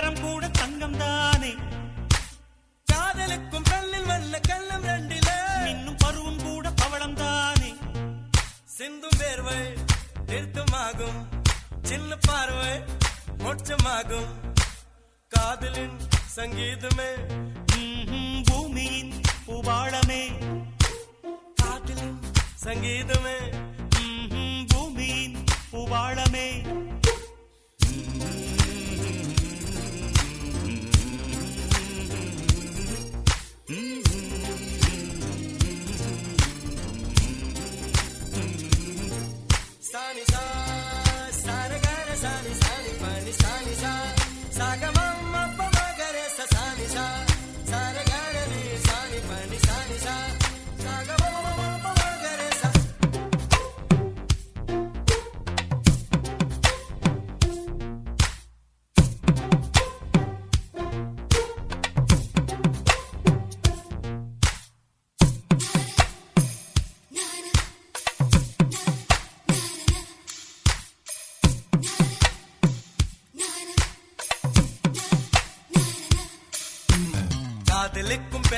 சக்கரம் கூட தங்கம் தானே காதலுக்கும் கல்லில் வல்ல கல்லம் ரெண்டில. இன்னும் பருவம் கூட பவளம் தானே சிந்தும் வேர்வை நிறுத்தமாகும். சின்ன பார்வை மோட்சமாகும். காதலின் சங்கீதமே. பூமியின் பூபாளமே. காதலின் சங்கீதமே.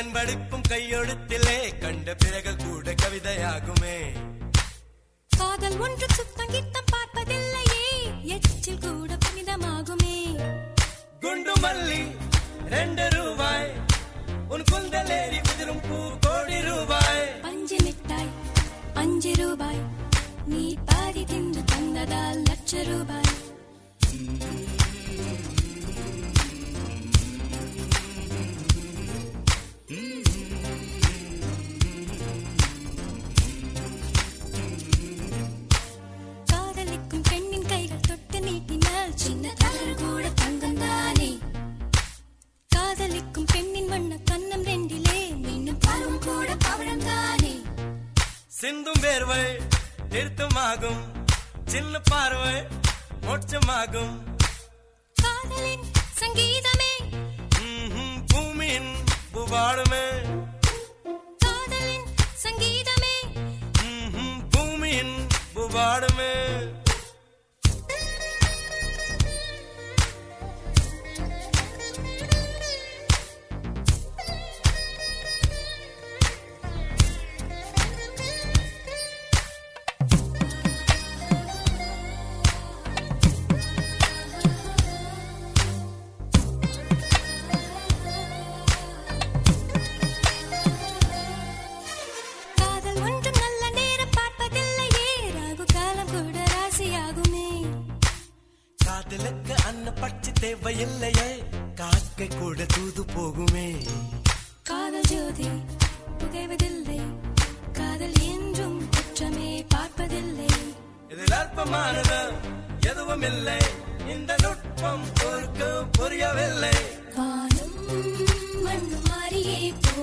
பெண் படிப்பும் கையெழுத்திலே கண்ட பிறகு கூட கவிதையாகுமே. காதல் ஒன்று சுத்தம் கித்தம் பார்ப்பதில்லையே எச்சில் கூட புனிதமாகுமே. குண்டு மல்லி ரெண்டு ரூபாய். உன் குந்தலேறி உதிரும் பூ கோடி ரூபாய். பஞ்சு மிட்டாய் அஞ்சு ரூபாய். நீ பாதி தின்று தந்ததால் லட்ச ரூபாய். சின்ன தளர் கூட தங்கம் தானே. காதலிக்கும் பெண்ணின் வண்ண கண்ணம் ரெண்டிலே மீண்டும் பருவம் கூட பவழம் தானே. சிந்தும் வேர்வை நிறுத்தமாகும். சின்ன பார்வை மோட்சமாகும். காதலின் சங்கீதமே. பூமியின் புவாடுமே காதலின் சங்கீதமே. பூமியின் புவாடுமே தேவையில்லையே காக்கை கூட தூது போகுமே. காதல் ஜோதி புகைவதில்லை. காதல் என்றும் குற்றமே பார்ப்பதில்லை. இதில் அற்பமானது எதுவும் இல்லை. இந்த நுட்பம் பொறுக்க புரியவில்லை. வானம் மண்ணு மாறியே போ